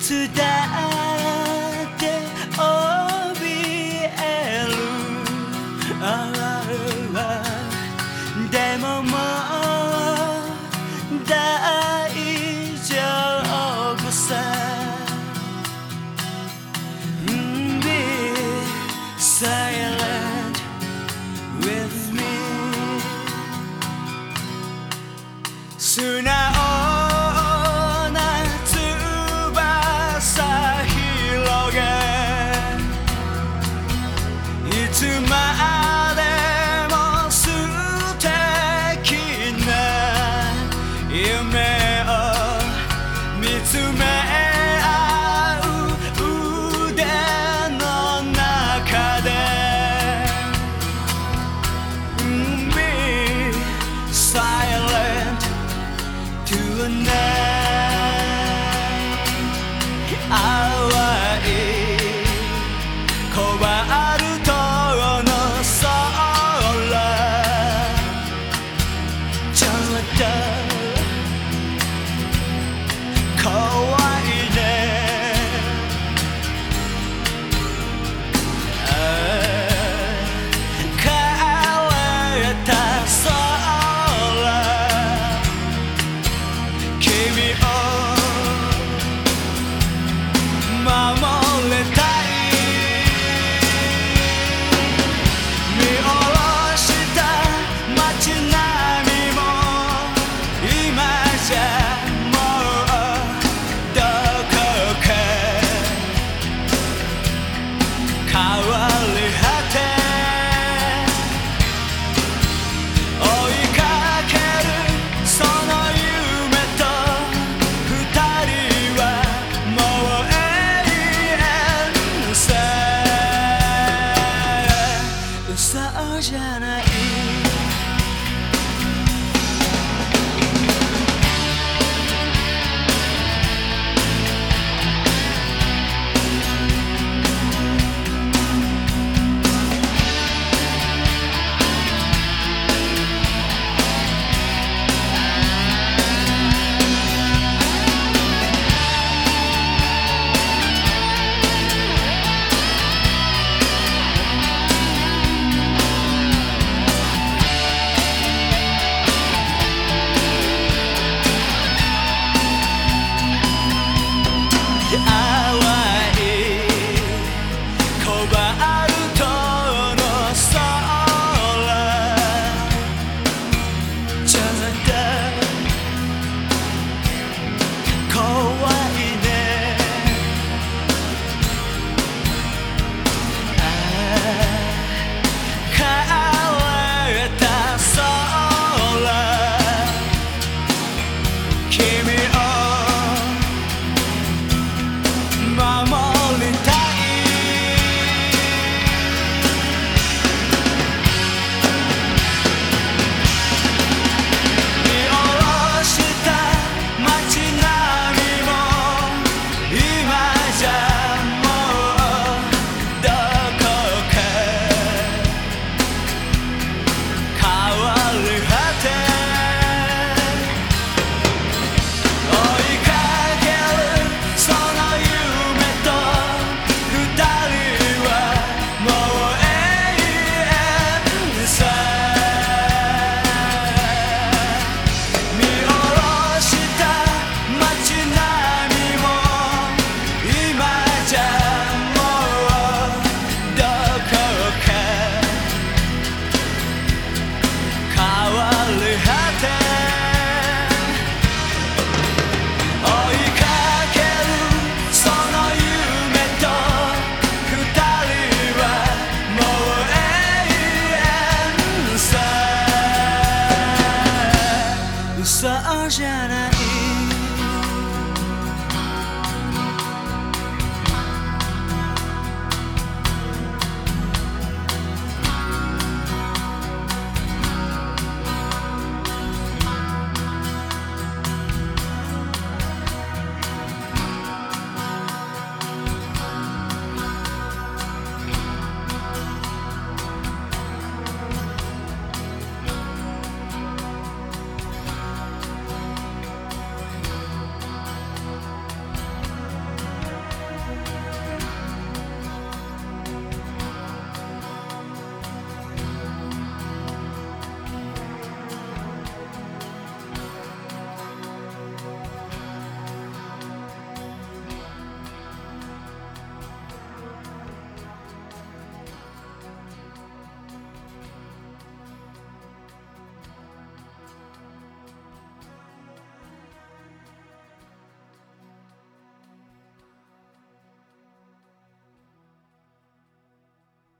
today 夢を見つめ合う腕の中で「Be mm, silent to a night」carry on. sunshine.